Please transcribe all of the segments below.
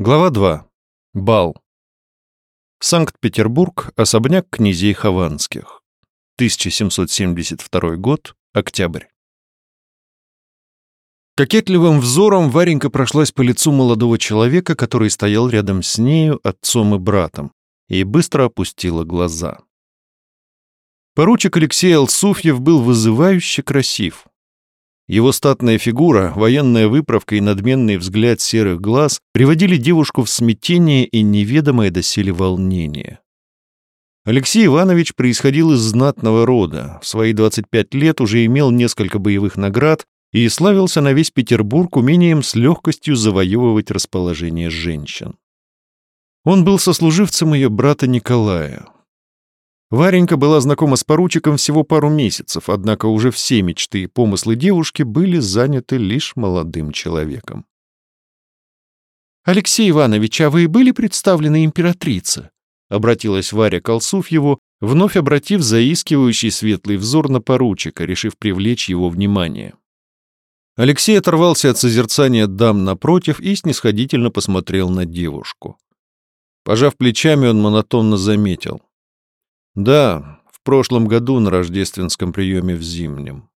Глава 2. Бал. Санкт-Петербург, особняк князей Хованских. 1772 год, октябрь. Кокетливым взором Варенька прошлась по лицу молодого человека, который стоял рядом с нею, отцом и братом, и быстро опустила глаза. Поручик Алексей Алсуфьев был вызывающе красив. Его статная фигура, военная выправка и надменный взгляд серых глаз приводили девушку в смятение и неведомое доселе волнение. Алексей Иванович происходил из знатного рода, в свои 25 лет уже имел несколько боевых наград и славился на весь Петербург умением с легкостью завоевывать расположение женщин. Он был сослуживцем ее брата Николая, Варенька была знакома с поручиком всего пару месяцев, однако уже все мечты и помыслы девушки были заняты лишь молодым человеком. «Алексей Иванович, а вы были представлены императрице?» — обратилась Варя к Алсуфьеву, вновь обратив заискивающий светлый взор на поручика, решив привлечь его внимание. Алексей оторвался от созерцания дам напротив и снисходительно посмотрел на девушку. Пожав плечами, он монотонно заметил. Да, в прошлом году на рождественском приеме в Зимнем.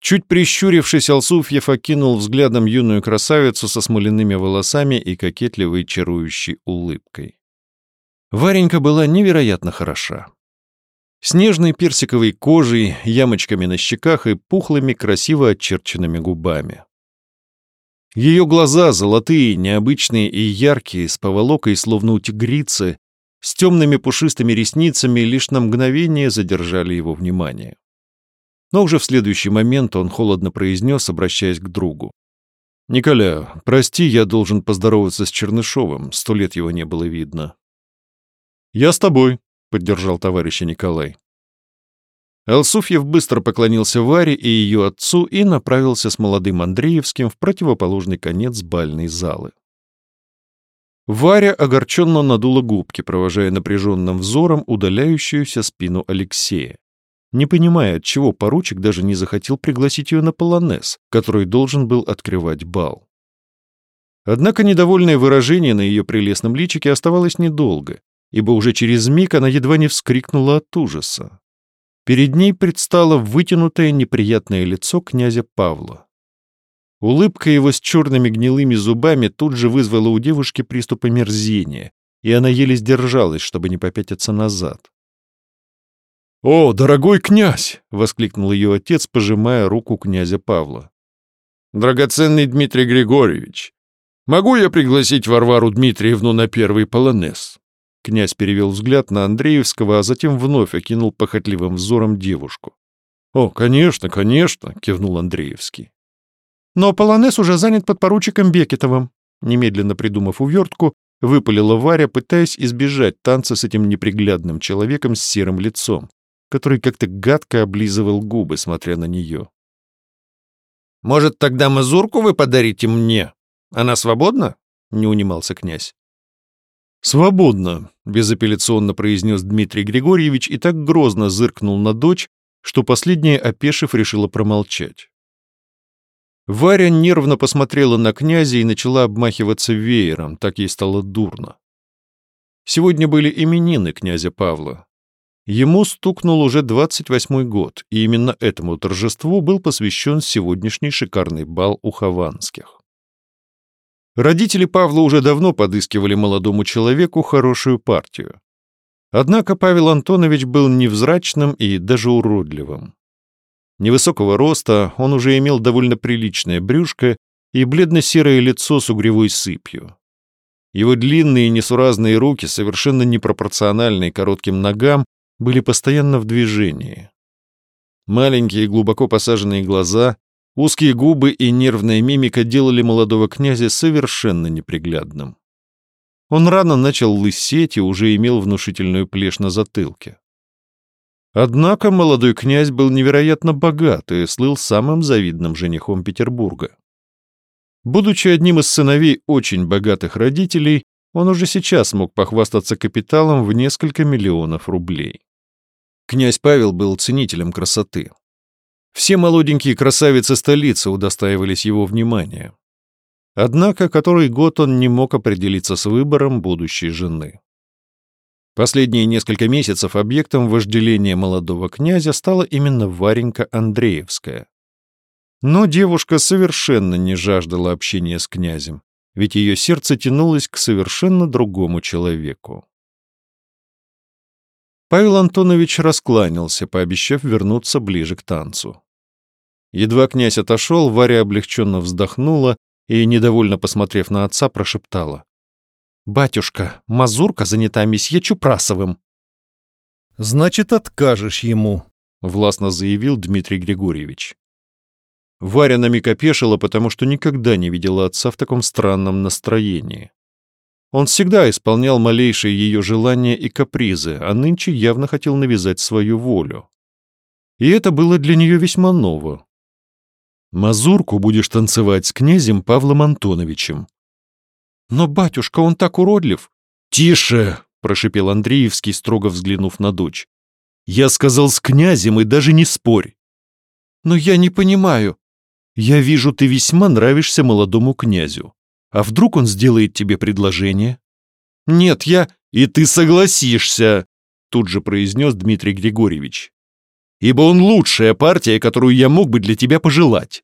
Чуть прищурившись, Алсуфьев окинул взглядом юную красавицу со смоляными волосами и кокетливой чарующей улыбкой. Варенька была невероятно хороша. Снежной персиковой кожей, ямочками на щеках и пухлыми, красиво очерченными губами. Ее глаза, золотые, необычные и яркие, с поволокой, словно у тигрицы, с темными пушистыми ресницами лишь на мгновение задержали его внимание. Но уже в следующий момент он холодно произнес, обращаясь к другу. «Николя, прости, я должен поздороваться с Чернышовым, сто лет его не было видно». «Я с тобой», — поддержал товарища Николай. Алсуфьев быстро поклонился Варе и ее отцу и направился с молодым Андреевским в противоположный конец бальной залы. Варя огорченно надула губки, провожая напряженным взором удаляющуюся спину Алексея, не понимая, отчего поручик даже не захотел пригласить ее на полонез, который должен был открывать бал. Однако недовольное выражение на ее прелестном личике оставалось недолго, ибо уже через миг она едва не вскрикнула от ужаса. Перед ней предстало вытянутое неприятное лицо князя Павла. Улыбка его с черными гнилыми зубами тут же вызвала у девушки приступ омерзения, и она еле сдержалась, чтобы не попятиться назад. «О, дорогой князь!» — воскликнул ее отец, пожимая руку князя Павла. «Драгоценный Дмитрий Григорьевич, могу я пригласить Варвару Дмитриевну на первый полонез?» Князь перевел взгляд на Андреевского, а затем вновь окинул похотливым взором девушку. «О, конечно, конечно!» — кивнул Андреевский. Но полонез уже занят подпоручиком Бекетовым. Немедленно придумав увертку, выпалила Варя, пытаясь избежать танца с этим неприглядным человеком с серым лицом, который как-то гадко облизывал губы, смотря на нее. «Может, тогда мазурку вы подарите мне? Она свободна?» — не унимался князь. «Свободно», — безапелляционно произнес Дмитрий Григорьевич и так грозно зыркнул на дочь, что последняя, опешив, решила промолчать. Варя нервно посмотрела на князя и начала обмахиваться веером, так ей стало дурно. Сегодня были именины князя Павла. Ему стукнул уже 28-й год, и именно этому торжеству был посвящен сегодняшний шикарный бал у Хованских. Родители Павла уже давно подыскивали молодому человеку хорошую партию. Однако Павел Антонович был невзрачным и даже уродливым. Невысокого роста, он уже имел довольно приличное брюшко и бледно-серое лицо с угревой сыпью. Его длинные несуразные руки, совершенно непропорциональные коротким ногам, были постоянно в движении. Маленькие глубоко посаженные глаза, узкие губы и нервная мимика делали молодого князя совершенно неприглядным. Он рано начал лысеть и уже имел внушительную плешь на затылке. Однако молодой князь был невероятно богат и слыл самым завидным женихом Петербурга. Будучи одним из сыновей очень богатых родителей, он уже сейчас мог похвастаться капиталом в несколько миллионов рублей. Князь Павел был ценителем красоты. Все молоденькие красавицы столицы удостаивались его внимания. Однако который год он не мог определиться с выбором будущей жены. Последние несколько месяцев объектом вожделения молодого князя стала именно Варенька Андреевская. Но девушка совершенно не жаждала общения с князем, ведь ее сердце тянулось к совершенно другому человеку. Павел Антонович раскланялся, пообещав вернуться ближе к танцу. Едва князь отошел, Варя облегченно вздохнула и, недовольно посмотрев на отца, прошептала. «Батюшка, мазурка занята месье Чупрасовым». «Значит, откажешь ему», — властно заявил Дмитрий Григорьевич. Варя на миг опешила, потому что никогда не видела отца в таком странном настроении. Он всегда исполнял малейшие ее желания и капризы, а нынче явно хотел навязать свою волю. И это было для нее весьма ново. «Мазурку будешь танцевать с князем Павлом Антоновичем», «Но, батюшка, он так уродлив!» «Тише!» — прошипел Андреевский, строго взглянув на дочь. «Я сказал с князем и даже не спорь!» «Но я не понимаю!» «Я вижу, ты весьма нравишься молодому князю. А вдруг он сделает тебе предложение?» «Нет, я...» «И ты согласишься!» — тут же произнес Дмитрий Григорьевич. «Ибо он лучшая партия, которую я мог бы для тебя пожелать».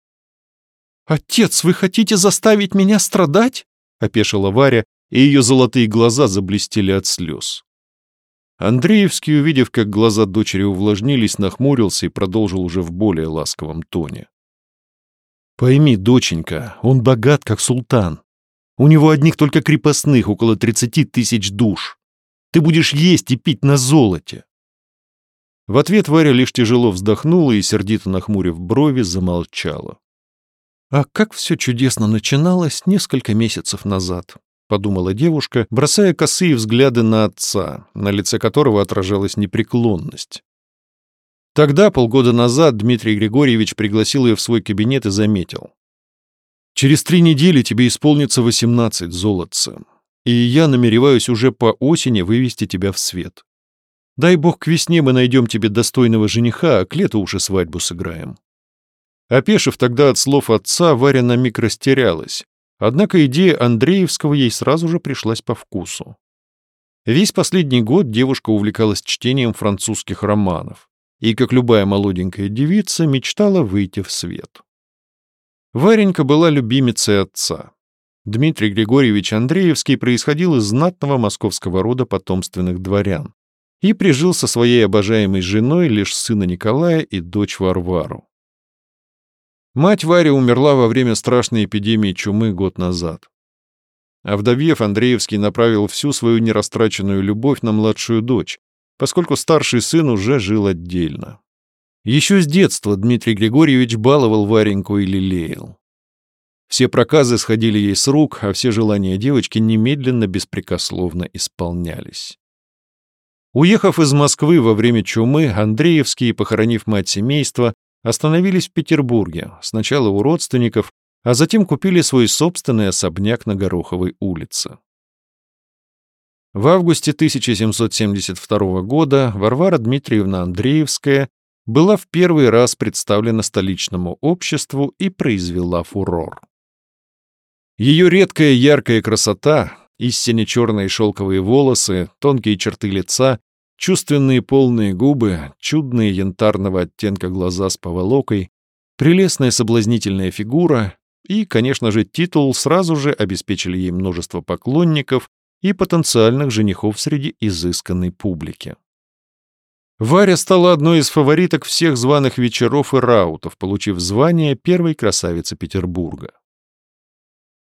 «Отец, вы хотите заставить меня страдать?» Опешила Варя, и ее золотые глаза заблестели от слез. Андреевский, увидев, как глаза дочери увлажнились, нахмурился и продолжил уже в более ласковом тоне. «Пойми, доченька, он богат, как султан. У него одних только крепостных около тридцати тысяч душ. Ты будешь есть и пить на золоте». В ответ Варя лишь тяжело вздохнула и, сердито нахмурив брови, замолчала. А как все чудесно начиналось несколько месяцев назад, подумала девушка, бросая косые взгляды на отца, на лице которого отражалась непреклонность. Тогда, полгода назад, Дмитрий Григорьевич пригласил ее в свой кабинет и заметил. «Через три недели тебе исполнится восемнадцать, золотца, и я намереваюсь уже по осени вывести тебя в свет. Дай бог к весне мы найдем тебе достойного жениха, а к лету уже свадьбу сыграем. Опешив тогда от слов отца, Варя на миг растерялась. Однако идея Андреевского ей сразу же пришлась по вкусу. Весь последний год девушка увлекалась чтением французских романов и, как любая молоденькая девица, мечтала выйти в свет. Варенька была любимицей отца. Дмитрий Григорьевич Андреевский происходил из знатного московского рода потомственных дворян и прижил со своей обожаемой женой лишь сына Николая и дочь Варвару. Мать Варя умерла во время страшной эпидемии чумы год назад. Овдовев, Андреевский направил всю свою нерастраченную любовь на младшую дочь, поскольку старший сын уже жил отдельно. Еще с детства Дмитрий Григорьевич баловал Вареньку и лелеял. Все проказы сходили ей с рук, а все желания девочки немедленно беспрекословно исполнялись. Уехав из Москвы во время чумы, Андреевский, похоронив мать семейства, остановились в Петербурге, сначала у родственников, а затем купили свой собственный особняк на Гороховой улице. В августе 1772 года Варвара Дмитриевна Андреевская была в первый раз представлена столичному обществу и произвела фурор. Ее редкая яркая красота, истинно черные шелковые волосы, тонкие черты лица Чувственные полные губы, чудные янтарного оттенка глаза с поволокой, прелестная соблазнительная фигура и, конечно же, титул сразу же обеспечили ей множество поклонников и потенциальных женихов среди изысканной публики. Варя стала одной из фавориток всех званых вечеров и раутов, получив звание первой красавицы Петербурга.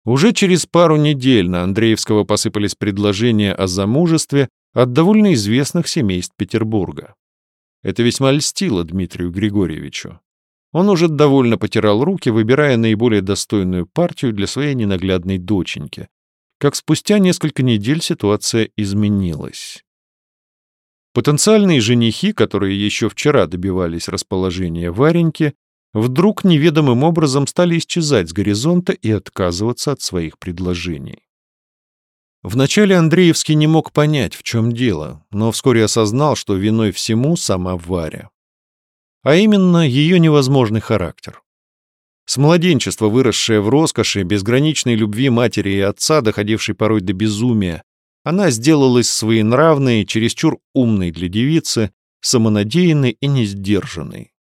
Уже через пару недель на Андреевского посыпались предложения о замужестве, от довольно известных семейств Петербурга. Это весьма льстило Дмитрию Григорьевичу. Он уже довольно потирал руки, выбирая наиболее достойную партию для своей ненаглядной доченьки. Как спустя несколько недель ситуация изменилась. Потенциальные женихи, которые еще вчера добивались расположения Вареньки, вдруг неведомым образом стали исчезать с горизонта и отказываться от своих предложений. Вначале Андреевский не мог понять, в чем дело, но вскоре осознал, что виной всему сама Варя. А именно ее невозможный характер. С младенчества выросшая в роскоши, безграничной любви матери и отца, доходившей порой до безумия, она сделалась своенравной, чересчур умной для девицы, самонадеянной и несдержанной.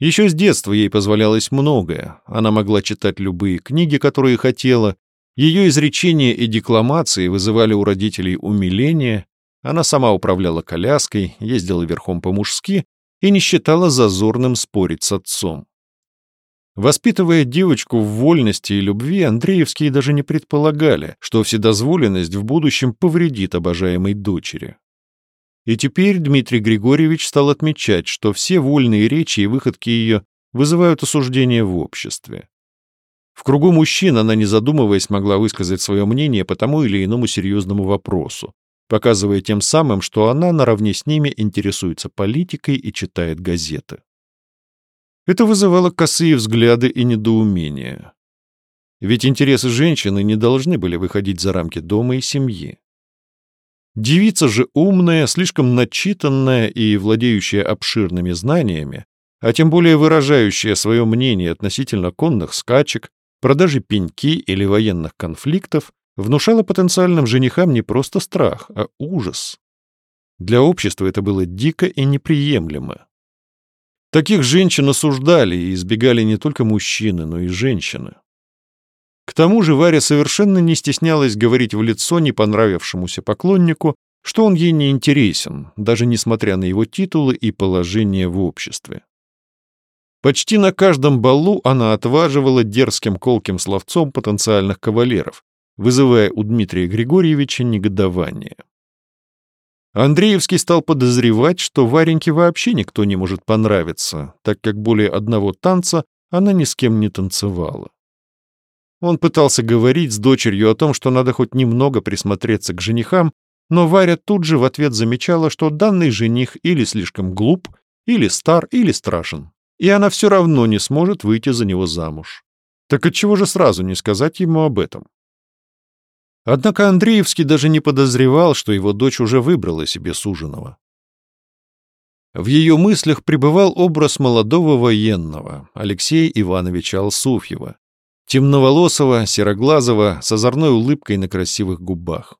Еще с детства ей позволялось многое. Она могла читать любые книги, которые хотела. Ее изречения и декламации вызывали у родителей умиление. Она сама управляла коляской, ездила верхом по-мужски и не считала зазорным спорить с отцом. Воспитывая девочку в вольности и любви, Андреевские даже не предполагали, что вседозволенность в будущем повредит обожаемой дочери. И теперь Дмитрий Григорьевич стал отмечать, что все вольные речи и выходки ее вызывают осуждение в обществе. В кругу мужчин она, не задумываясь, могла высказать свое мнение по тому или иному серьезному вопросу, показывая тем самым, что она наравне с ними интересуется политикой и читает газеты. Это вызывало косые взгляды и недоумение. Ведь интересы женщины не должны были выходить за рамки дома и семьи. Девица же умная, слишком начитанная и владеющая обширными знаниями, а тем более выражающая свое мнение относительно конных скачек, продажи пеньки или военных конфликтов, внушала потенциальным женихам не просто страх, а ужас. Для общества это было дико и неприемлемо. Таких женщин осуждали и избегали не только мужчины, но и женщины. К тому же Варя совершенно не стеснялась говорить в лицо не понравившемуся поклоннику, что он ей не интересен, даже несмотря на его титулы и положение в обществе. Почти на каждом балу она отваживала дерзким колким словцом потенциальных кавалеров, вызывая у Дмитрия Григорьевича негодование. Андреевский стал подозревать, что Вареньке вообще никто не может понравиться, так как более одного танца она ни с кем не танцевала. Он пытался говорить с дочерью о том, что надо хоть немного присмотреться к женихам, но Варя тут же в ответ замечала, что данный жених или слишком глуп, или стар, или страшен, и она все равно не сможет выйти за него замуж. Так отчего же сразу не сказать ему об этом? Однако Андреевский даже не подозревал, что его дочь уже выбрала себе суженого. В ее мыслях пребывал образ молодого военного Алексея Ивановича Алсуфьева, темноволосого, сероглазого, с озорной улыбкой на красивых губах.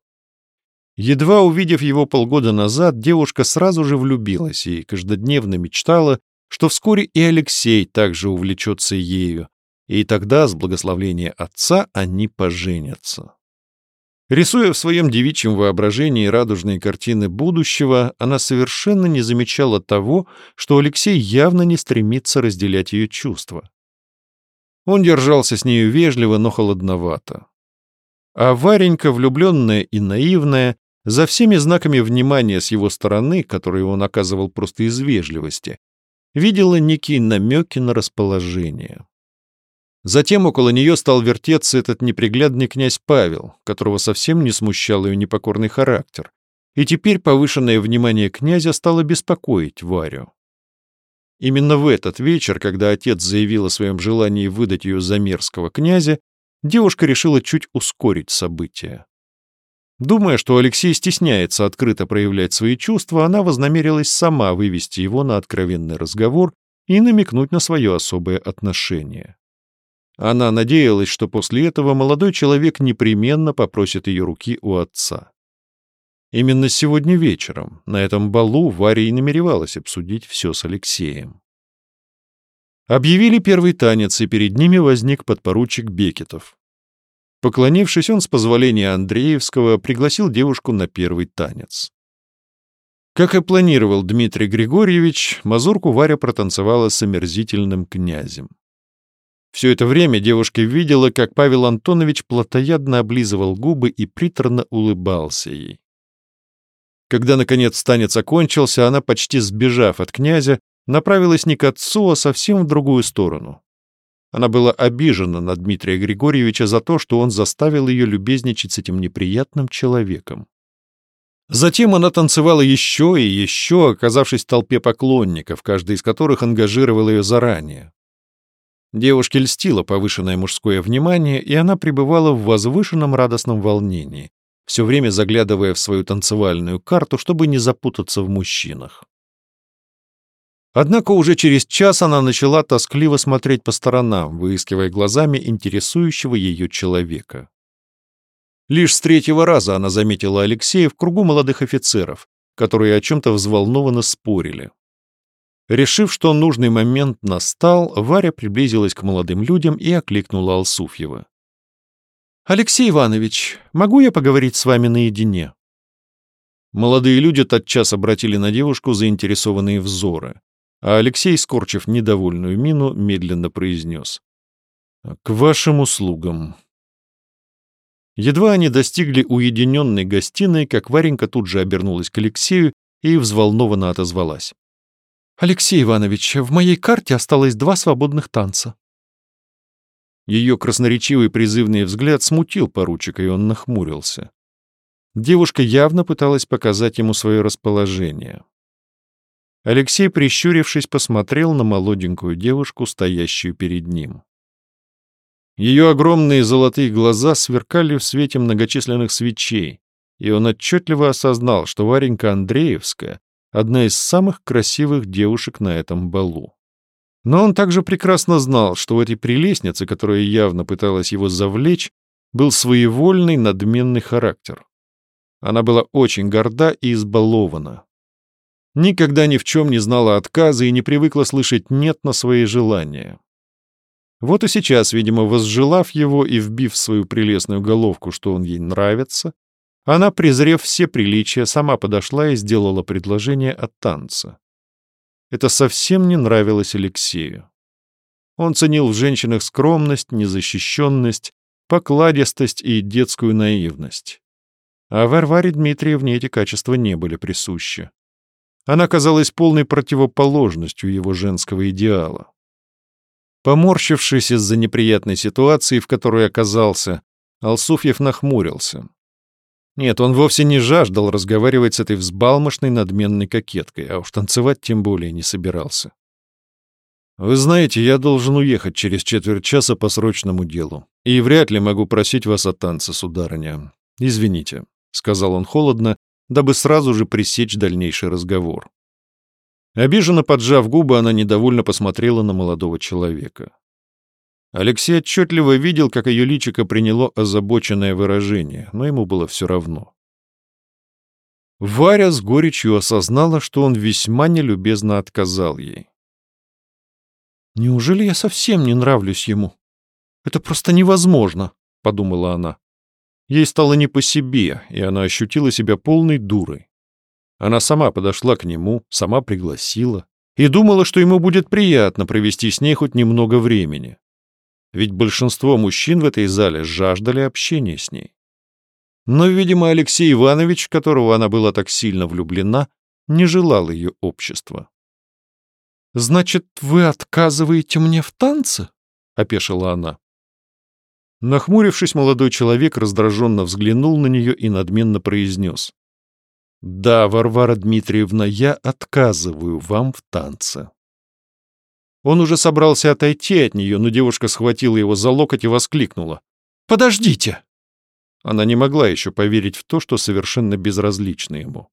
Едва увидев его полгода назад, девушка сразу же влюбилась и каждодневно мечтала, что вскоре и Алексей также увлечется ею, и тогда, с благословения отца, они поженятся. Рисуя в своем девичьем воображении радужные картины будущего, она совершенно не замечала того, что Алексей явно не стремится разделять ее чувства. Он держался с нею вежливо, но холодновато. А Варенька, влюбленная и наивная, за всеми знаками внимания с его стороны, которые он оказывал просто из вежливости, видела некие намеки на расположение. Затем около нее стал вертеться этот неприглядный князь Павел, которого совсем не смущал ее непокорный характер. И теперь повышенное внимание князя стало беспокоить Варю. Именно в этот вечер, когда отец заявил о своем желании выдать ее за мерзкого князя, девушка решила чуть ускорить события. Думая, что Алексей стесняется открыто проявлять свои чувства, она вознамерилась сама вывести его на откровенный разговор и намекнуть на свое особое отношение. Она надеялась, что после этого молодой человек непременно попросит ее руки у отца. Именно сегодня вечером, на этом балу, Варя и намеревалась обсудить все с Алексеем. Объявили первый танец, и перед ними возник подпоручик Бекетов. Поклонившись, он с позволения Андреевского пригласил девушку на первый танец. Как и планировал Дмитрий Григорьевич, мазурку Варя протанцевала с омерзительным князем. Все это время девушка видела, как Павел Антонович плотоядно облизывал губы и приторно улыбался ей. Когда, наконец, танец окончился, она, почти сбежав от князя, направилась не к отцу, а совсем в другую сторону. Она была обижена на Дмитрия Григорьевича за то, что он заставил ее любезничать с этим неприятным человеком. Затем она танцевала еще и еще, оказавшись в толпе поклонников, каждый из которых ангажировал ее заранее. Девушке льстило повышенное мужское внимание, и она пребывала в возвышенном радостном волнении, все время заглядывая в свою танцевальную карту, чтобы не запутаться в мужчинах. Однако уже через час она начала тоскливо смотреть по сторонам, выискивая глазами интересующего ее человека. Лишь с третьего раза она заметила Алексея в кругу молодых офицеров, которые о чем-то взволнованно спорили. Решив, что нужный момент настал, Варя приблизилась к молодым людям и окликнула Алсуфьева. «Алексей Иванович, могу я поговорить с вами наедине?» Молодые люди тотчас обратили на девушку заинтересованные взоры, а Алексей, скорчив недовольную мину, медленно произнес. «К вашим услугам». Едва они достигли уединенной гостиной, как Варенька тут же обернулась к Алексею и взволнованно отозвалась. «Алексей Иванович, в моей карте осталось два свободных танца». Ее красноречивый призывный взгляд смутил поручика, и он нахмурился. Девушка явно пыталась показать ему свое расположение. Алексей, прищурившись, посмотрел на молоденькую девушку, стоящую перед ним. Ее огромные золотые глаза сверкали в свете многочисленных свечей, и он отчетливо осознал, что Варенька Андреевская — одна из самых красивых девушек на этом балу. Но он также прекрасно знал, что в этой прелестнице, которая явно пыталась его завлечь, был своевольный, надменный характер. Она была очень горда и избалована. Никогда ни в чем не знала отказа и не привыкла слышать «нет» на свои желания. Вот и сейчас, видимо, возжелав его и вбив в свою прелестную головку, что он ей нравится, она, презрев все приличия, сама подошла и сделала предложение от танца. Это совсем не нравилось Алексею. Он ценил в женщинах скромность, незащищенность, покладистость и детскую наивность. А Варваре Дмитриевне эти качества не были присущи. Она казалась полной противоположностью его женского идеала. Поморщившись из-за неприятной ситуации, в которой оказался, Алсуфьев нахмурился. Нет, он вовсе не жаждал разговаривать с этой взбалмошной надменной кокеткой, а уж танцевать тем более не собирался. «Вы знаете, я должен уехать через четверть часа по срочному делу, и вряд ли могу просить вас о танце, сударыня. Извините», — сказал он холодно, дабы сразу же пресечь дальнейший разговор. Обиженно поджав губы, она недовольно посмотрела на молодого человека. Алексей отчетливо видел, как ее личико приняло озабоченное выражение, но ему было все равно. Варя с горечью осознала, что он весьма нелюбезно отказал ей. «Неужели я совсем не нравлюсь ему? Это просто невозможно», — подумала она. Ей стало не по себе, и она ощутила себя полной дурой. Она сама подошла к нему, сама пригласила и думала, что ему будет приятно провести с ней хоть немного времени. Ведь большинство мужчин в этой зале жаждали общения с ней. Но, видимо, Алексей Иванович, в которого она была так сильно влюблена, не желал ее общества. «Значит, вы отказываете мне в танце?» — опешила она. Нахмурившись, молодой человек раздраженно взглянул на нее и надменно произнес. «Да, Варвара Дмитриевна, я отказываю вам в танце». Он уже собрался отойти от нее, но девушка схватила его за локоть и воскликнула. «Подождите!» Она не могла еще поверить в то, что совершенно безразлично ему.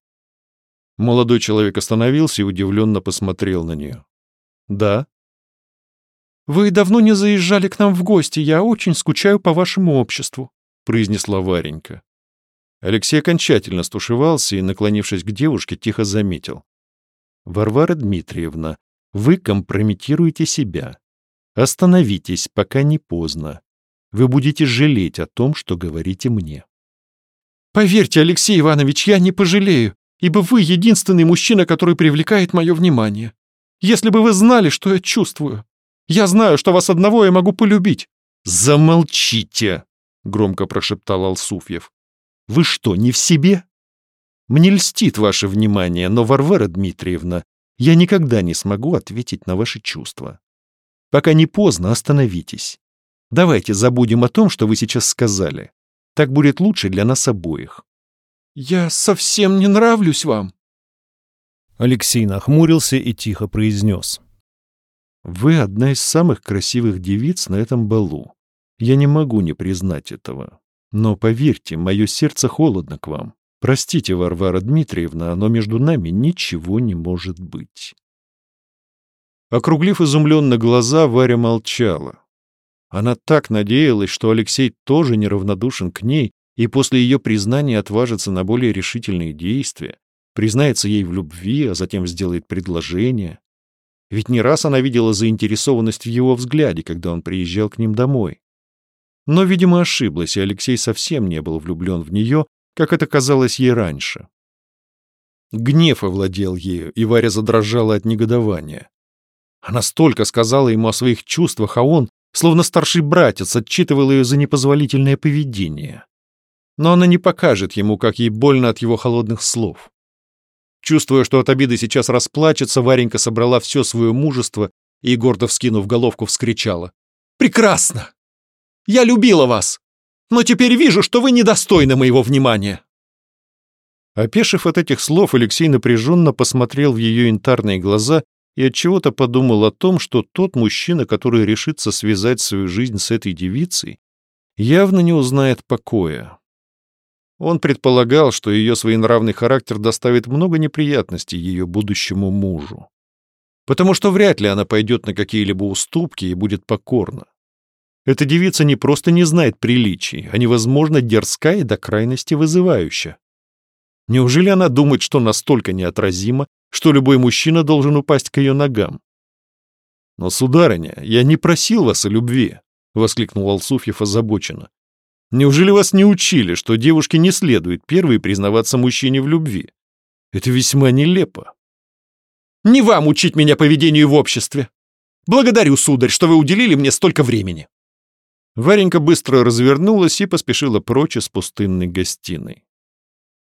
Молодой человек остановился и удивленно посмотрел на нее. «Да?» «Вы давно не заезжали к нам в гости, я очень скучаю по вашему обществу», произнесла Варенька. Алексей окончательно стушевался и, наклонившись к девушке, тихо заметил. «Варвара Дмитриевна, вы компрометируете себя. Остановитесь, пока не поздно. Вы будете жалеть о том, что говорите мне». «Поверьте, Алексей Иванович, я не пожалею, ибо вы единственный мужчина, который привлекает мое внимание. Если бы вы знали, что я чувствую. Я знаю, что вас одного я могу полюбить». «Замолчите!» — громко прошептал Алсуфьев. Вы что, не в себе? Мне льстит ваше внимание, но, Варвара Дмитриевна, я никогда не смогу ответить на ваши чувства. Пока не поздно, остановитесь. Давайте забудем о том, что вы сейчас сказали. Так будет лучше для нас обоих. Я совсем не нравлюсь вам. Алексей нахмурился и тихо произнес. Вы одна из самых красивых девиц на этом балу. Я не могу не признать этого. Но поверьте, мое сердце холодно к вам. Простите, Варвара Дмитриевна, но между нами ничего не может быть. Округлив изумленно глаза, Варя молчала. Она так надеялась, что Алексей тоже неравнодушен к ней и после ее признания отважится на более решительные действия, признается ей в любви, а затем сделает предложение. Ведь не раз она видела заинтересованность в его взгляде, когда он приезжал к ним домой. Но, видимо, ошиблась, и Алексей совсем не был влюблен в нее, как это казалось ей раньше. Гнев овладел ею, и Варя задрожала от негодования. Она столько сказала ему о своих чувствах, а он, словно старший братец, отчитывал ее за непозволительное поведение. Но она не покажет ему, как ей больно от его холодных слов. Чувствуя, что от обиды сейчас расплачется, Варенька собрала все свое мужество и, гордо вскинув головку, вскричала. «Прекрасно! Я любила вас, но теперь вижу, что вы недостойны моего внимания!» Опешив от этих слов, Алексей напряженно посмотрел в ее янтарные глаза и отчего-то подумал о том, что тот мужчина, который решится связать свою жизнь с этой девицей, явно не узнает покоя. Он предполагал, что ее своенравный характер доставит много неприятностей ее будущему мужу. Потому что вряд ли она пойдет на какие-либо уступки и будет покорна. Эта девица не просто не знает приличий, а невозможно дерзка и до крайности вызывающая. Неужели она думает, что настолько неотразима, что любой мужчина должен упасть к ее ногам? «Но, сударыня, я не просил вас о любви», — воскликнул Алсуфьев озабоченно. Неужели вас не учили, что девушке не следует первой признаваться мужчине в любви? Это весьма нелепо. Не вам учить меня поведению в обществе. Благодарю, сударь, что вы уделили мне столько времени. Варенька быстро развернулась и поспешила прочь из пустынной гостиной.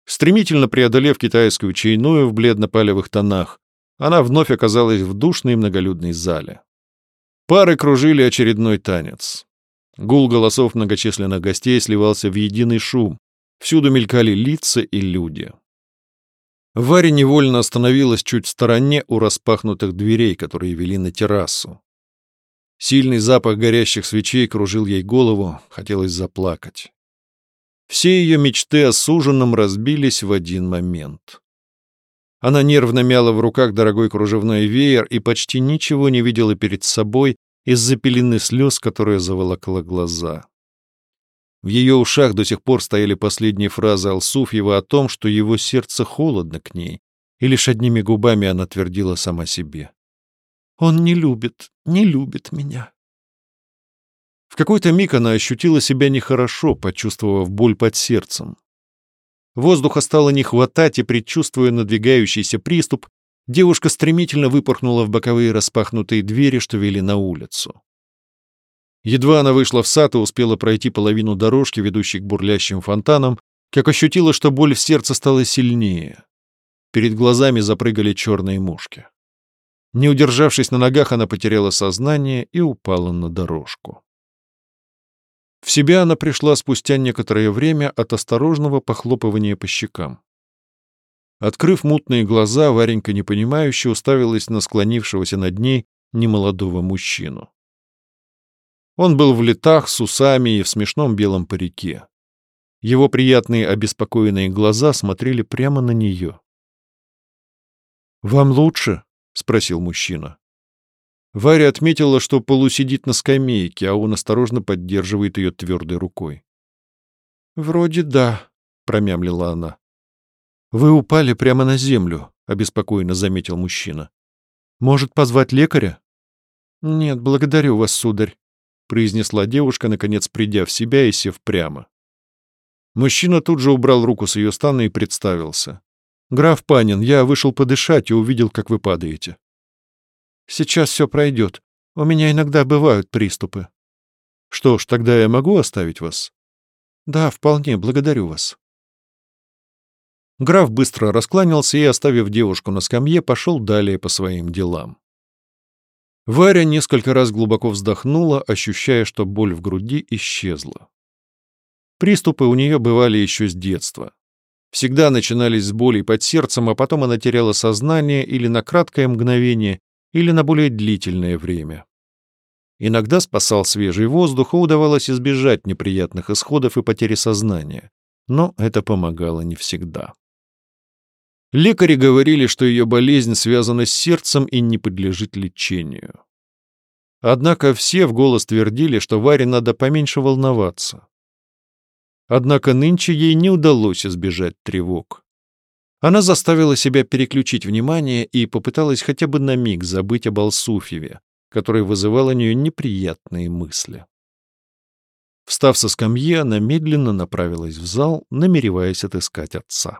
Стремительно преодолев китайскую чайную в бледно-палевых тонах, она вновь оказалась в душной многолюдной зале. Пары кружили очередной танец. Гул голосов многочисленных гостей сливался в единый шум. Всюду мелькали лица и люди. Варя невольно остановилась чуть в стороне у распахнутых дверей, которые вели на террасу. Сильный запах горящих свечей кружил ей голову, хотелось заплакать. Все ее мечты о суженном разбились в один момент. Она нервно мяла в руках дорогой кружевной веер и почти ничего не видела перед собой, из-за пелены слез, которая заволокла глаза. В ее ушах до сих пор стояли последние фразы Алсуфьева о том, что его сердце холодно к ней, и лишь одними губами она твердила сама себе. «Он не любит, не любит меня». В какой-то миг она ощутила себя нехорошо, почувствовав боль под сердцем. Воздуха стало не хватать, и, предчувствуя надвигающийся приступ, девушка стремительно выпорхнула в боковые распахнутые двери, что вели на улицу. Едва она вышла в сад и успела пройти половину дорожки, ведущей к бурлящим фонтанам, как ощутила, что боль в сердце стала сильнее. Перед глазами запрыгали черные мушки. Не удержавшись на ногах, она потеряла сознание и упала на дорожку. В себя она пришла спустя некоторое время от осторожного похлопывания по щекам. Открыв мутные глаза, Варенька непонимающе уставилась на склонившегося над ней немолодого мужчину. Он был в летах, с усами и в смешном белом парике. Его приятные обеспокоенные глаза смотрели прямо на нее. «Вам лучше?» — спросил мужчина. Варя отметила, что полусидит на скамейке, а он осторожно поддерживает ее твердой рукой. «Вроде да», — промямлила она. «Вы упали прямо на землю», — обеспокоенно заметил мужчина. «Может, позвать лекаря?» «Нет, благодарю вас, сударь», — произнесла девушка, наконец придя в себя и сев прямо. Мужчина тут же убрал руку с ее стана и представился. «Граф Панин, я вышел подышать и увидел, как вы падаете». «Сейчас все пройдет. У меня иногда бывают приступы». «Что ж, тогда я могу оставить вас?» «Да, вполне, благодарю вас». Граф быстро раскланялся и, оставив девушку на скамье, пошел далее по своим делам. Варя несколько раз глубоко вздохнула, ощущая, что боль в груди исчезла. Приступы у нее бывали еще с детства. Всегда начинались с болей под сердцем, а потом она теряла сознание или на краткое мгновение, или на более длительное время. Иногда спасал свежий воздух, и удавалось избежать неприятных исходов и потери сознания. Но это помогало не всегда. Лекари говорили, что ее болезнь связана с сердцем и не подлежит лечению. Однако все в голос твердили, что Варе надо поменьше волноваться. Однако нынче ей не удалось избежать тревог. Она заставила себя переключить внимание и попыталась хотя бы на миг забыть об Алсуфьеве, который вызывал у нее неприятные мысли. Встав со скамьи, она медленно направилась в зал, намереваясь отыскать отца.